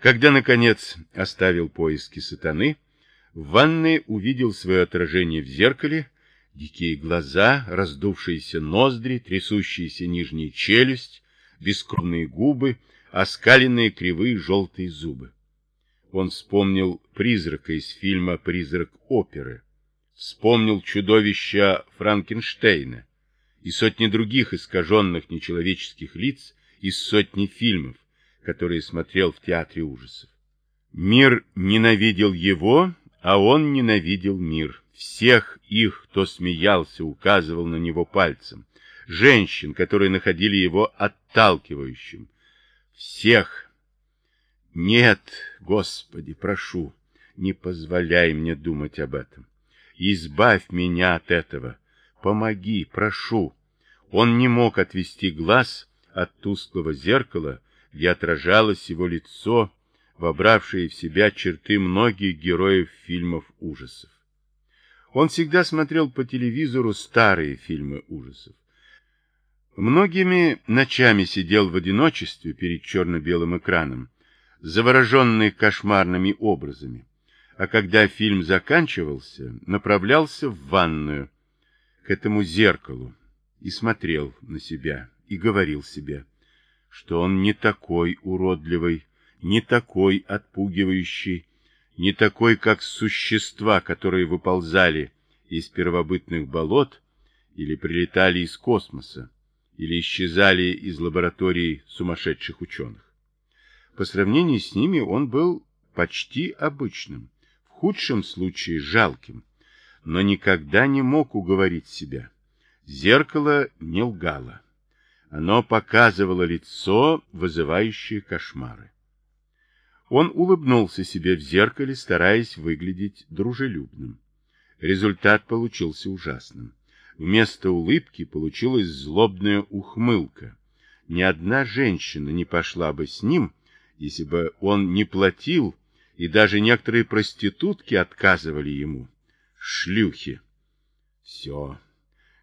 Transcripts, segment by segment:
Когда, наконец, оставил поиски сатаны, в ванной увидел свое отражение в зеркале, дикие глаза, раздувшиеся ноздри, трясущаяся нижняя челюсть, бескровные губы, оскаленные кривые желтые зубы. Он вспомнил призрака из фильма «Призрак оперы», вспомнил чудовища Франкенштейна и сотни других искаженных нечеловеческих лиц из сотни фильмов, которые смотрел в театре ужасов. Мир ненавидел его, а он ненавидел мир. Всех их, кто смеялся, указывал на него пальцем. Женщин, которые находили его отталкивающим. Всех. Нет, Господи, прошу, не позволяй мне думать об этом. Избавь меня от этого. Помоги, прошу. Он не мог отвести глаз от тусклого зеркала, где отражалось его лицо, вобравшее в себя черты многих героев фильмов ужасов. Он всегда смотрел по телевизору старые фильмы ужасов. Многими ночами сидел в одиночестве перед черно-белым экраном, завороженный кошмарными образами, а когда фильм заканчивался, направлялся в ванную, к этому зеркалу, и смотрел на себя, и говорил себе, что он не такой уродливый, не такой отпугивающий, не такой, как существа, которые выползали из первобытных болот или прилетали из космоса, или исчезали из лабораторий сумасшедших ученых. По сравнению с ними он был почти обычным, в худшем случае жалким, но никогда не мог уговорить себя. Зеркало не лгало. Оно показывало лицо, вызывающее кошмары. Он улыбнулся себе в зеркале, стараясь выглядеть дружелюбным. Результат получился ужасным. Вместо улыбки получилась злобная ухмылка. Ни одна женщина не пошла бы с ним, если бы он не платил, и даже некоторые проститутки отказывали ему. Шлюхи. Все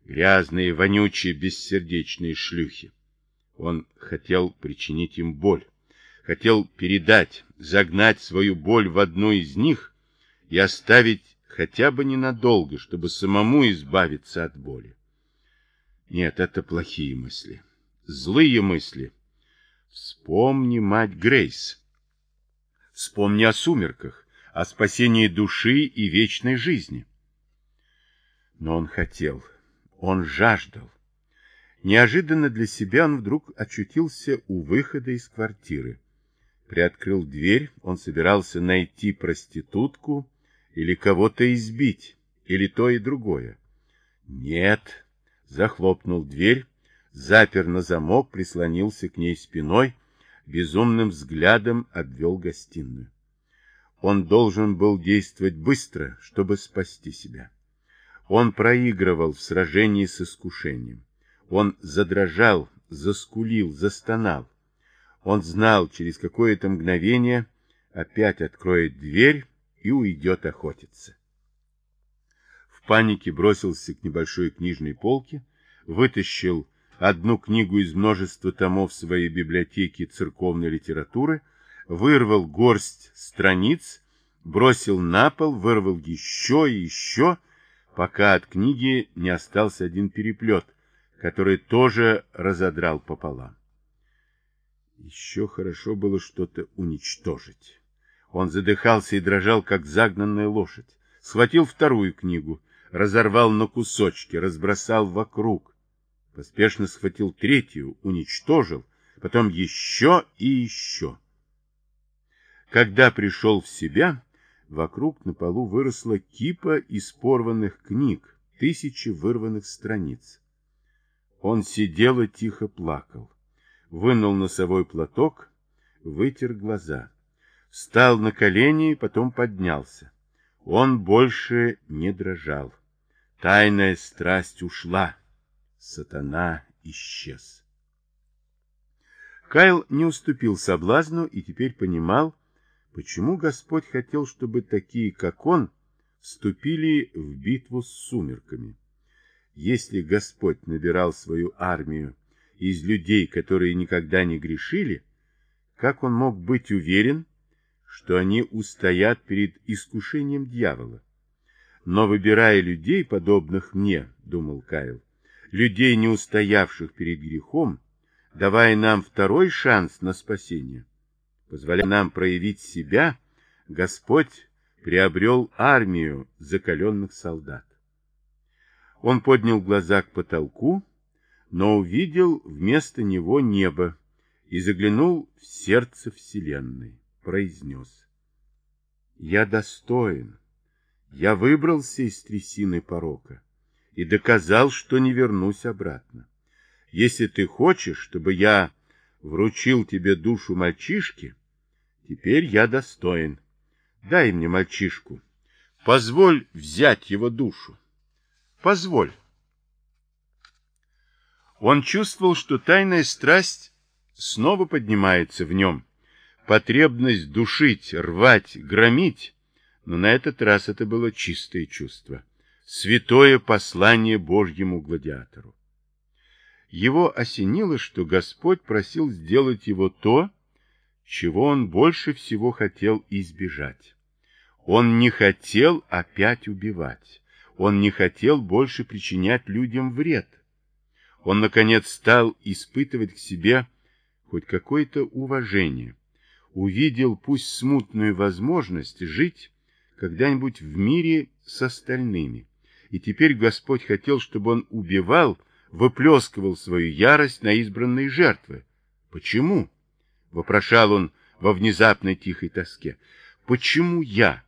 грязные, вонючие, бессердечные шлюхи. Он хотел причинить им боль, хотел передать, загнать свою боль в одну из них и оставить хотя бы ненадолго, чтобы самому избавиться от боли. Нет, это плохие мысли, злые мысли. Вспомни мать Грейс. Вспомни о сумерках, о спасении души и вечной жизни. Но он хотел, он жаждал. Неожиданно для себя он вдруг очутился у выхода из квартиры. Приоткрыл дверь, он собирался найти проститутку или кого-то избить, или то и другое. Нет, захлопнул дверь, запер на замок, прислонился к ней спиной, безумным взглядом обвел гостиную. Он должен был действовать быстро, чтобы спасти себя. Он проигрывал в сражении с искушением. Он задрожал, заскулил, застонал. Он знал, через какое-то мгновение опять откроет дверь и уйдет охотиться. В панике бросился к небольшой книжной полке, вытащил одну книгу из множества томов своей библиотеки церковной литературы, вырвал горсть страниц, бросил на пол, вырвал еще и еще, пока от книги не остался один переплет, который тоже разодрал пополам. Еще хорошо было что-то уничтожить. Он задыхался и дрожал, как загнанная лошадь. Схватил вторую книгу, разорвал на кусочки, разбросал вокруг. Поспешно схватил третью, уничтожил, потом еще и еще. Когда пришел в себя, Вокруг на полу выросла кипа из порванных книг, тысячи вырванных страниц. Он сидел и тихо плакал. Вынул носовой платок, вытер глаза. Встал на колени, потом поднялся. Он больше не дрожал. Тайная страсть ушла. Сатана исчез. Кайл не уступил соблазну и теперь понимал, Почему Господь хотел, чтобы такие, как он, вступили в битву с сумерками? Если Господь набирал свою армию из людей, которые никогда не грешили, как он мог быть уверен, что они устоят перед искушением дьявола. Но выбирая людей, подобных мне, думал Кайл, людей, не устоявших перед грехом, давая нам второй шанс на спасение, позволяя нам проявить себя, Господь приобрел армию закаленных солдат. Он поднял глаза к потолку, но увидел вместо него небо и заглянул в сердце Вселенной, произнес. «Я достоин, я выбрался из трясины порока и доказал, что не вернусь обратно. Если ты хочешь, чтобы я вручил тебе душу мальчишки, теперь я достоин. Дай мне мальчишку. Позволь взять его душу. Позволь. Он чувствовал, что тайная страсть снова поднимается в нем. Потребность душить, рвать, громить. Но на этот раз это было чистое чувство. Святое послание Божьему гладиатору. Его осенило, что Господь просил сделать его то, чего он больше всего хотел избежать. Он не хотел опять убивать. Он не хотел больше причинять людям вред. Он, наконец, стал испытывать к себе хоть какое-то уважение. Увидел, пусть смутную возможность, жить когда-нибудь в мире с остальными. И теперь Господь хотел, чтобы он убивал, выплескивал свою ярость на избранные жертвы. Почему? Вопрошал он во внезапной тихой тоске. Почему я?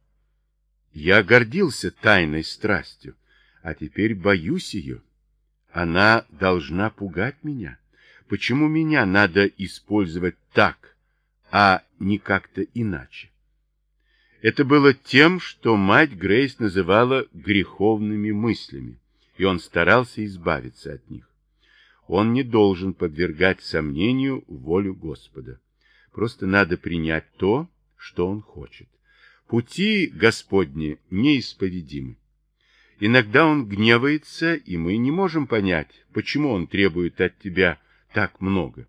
Я гордился тайной страстью, а теперь боюсь ее. Она должна пугать меня. Почему меня надо использовать так, а не как-то иначе? Это было тем, что мать Грейс называла греховными мыслями, и он старался избавиться от них. Он не должен подвергать сомнению волю Господа. Просто надо принять то, что он хочет. Пути Господни неисповедимы. Иногда он гневается, и мы не можем понять, почему он требует от тебя так много.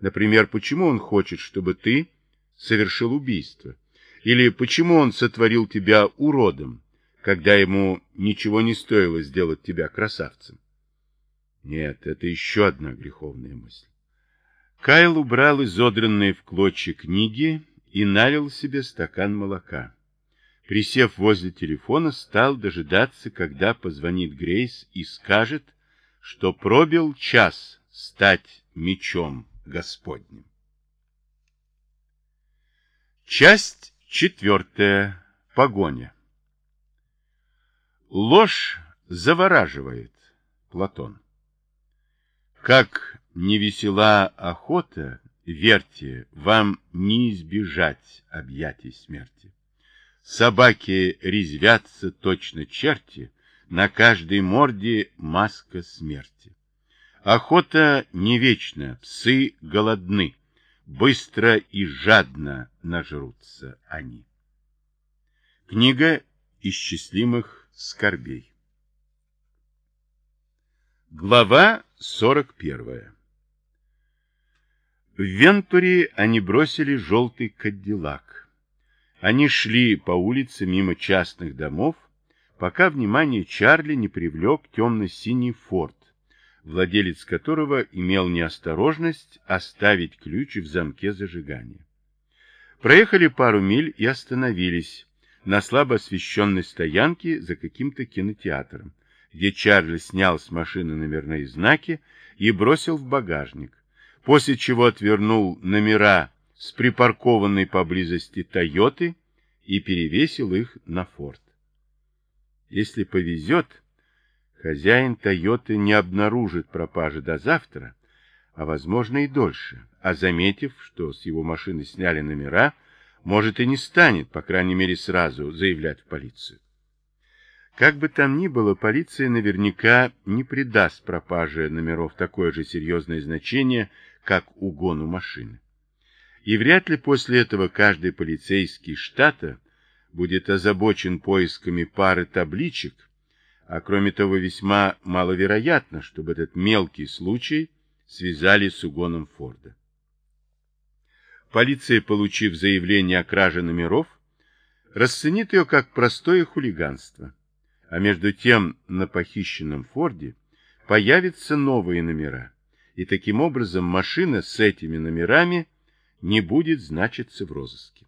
Например, почему он хочет, чтобы ты совершил убийство? Или почему он сотворил тебя уродом, когда ему ничего не стоило сделать тебя красавцем? Нет, это еще одна греховная мысль. Кайл убрал изодранные в клочья книги и налил себе стакан молока присев возле телефона, стал дожидаться, когда позвонит Грейс и скажет, что пробил час стать мечом Господним. Часть четвертая. Погоня. Ложь завораживает. Платон. Как невесела охота, верьте, вам не избежать объятий смерти. Собаки резвятся точно черти, на каждой морде маска смерти. Охота не вечна, псы голодны, быстро и жадно нажрутся они. Книга исчислимых скорбей. Глава 41 В Вентуре они бросили желтый кадиллак. Они шли по улице мимо частных домов, пока внимание Чарли не привлек темно-синий форт, владелец которого имел неосторожность оставить ключ в замке зажигания. Проехали пару миль и остановились на слабо освещенной стоянке за каким-то кинотеатром, где Чарли снял с машины номерные знаки и бросил в багажник, после чего отвернул номера с припаркованной поблизости «Тойоты» и перевесил их на форт. Если повезет, хозяин «Тойоты» не обнаружит пропажи до завтра, а, возможно, и дольше, а заметив, что с его машины сняли номера, может и не станет, по крайней мере, сразу заявлять в полицию. Как бы там ни было, полиция наверняка не придаст пропаже номеров такое же серьезное значение, как угону машины. И вряд ли после этого каждый полицейский штата будет озабочен поисками пары табличек, а кроме того весьма маловероятно, чтобы этот мелкий случай связали с угоном Форда. Полиция, получив заявление о краже номеров, расценит ее как простое хулиганство. А между тем на похищенном Форде появятся новые номера, и таким образом машина с этими номерами не будет значиться в розыске.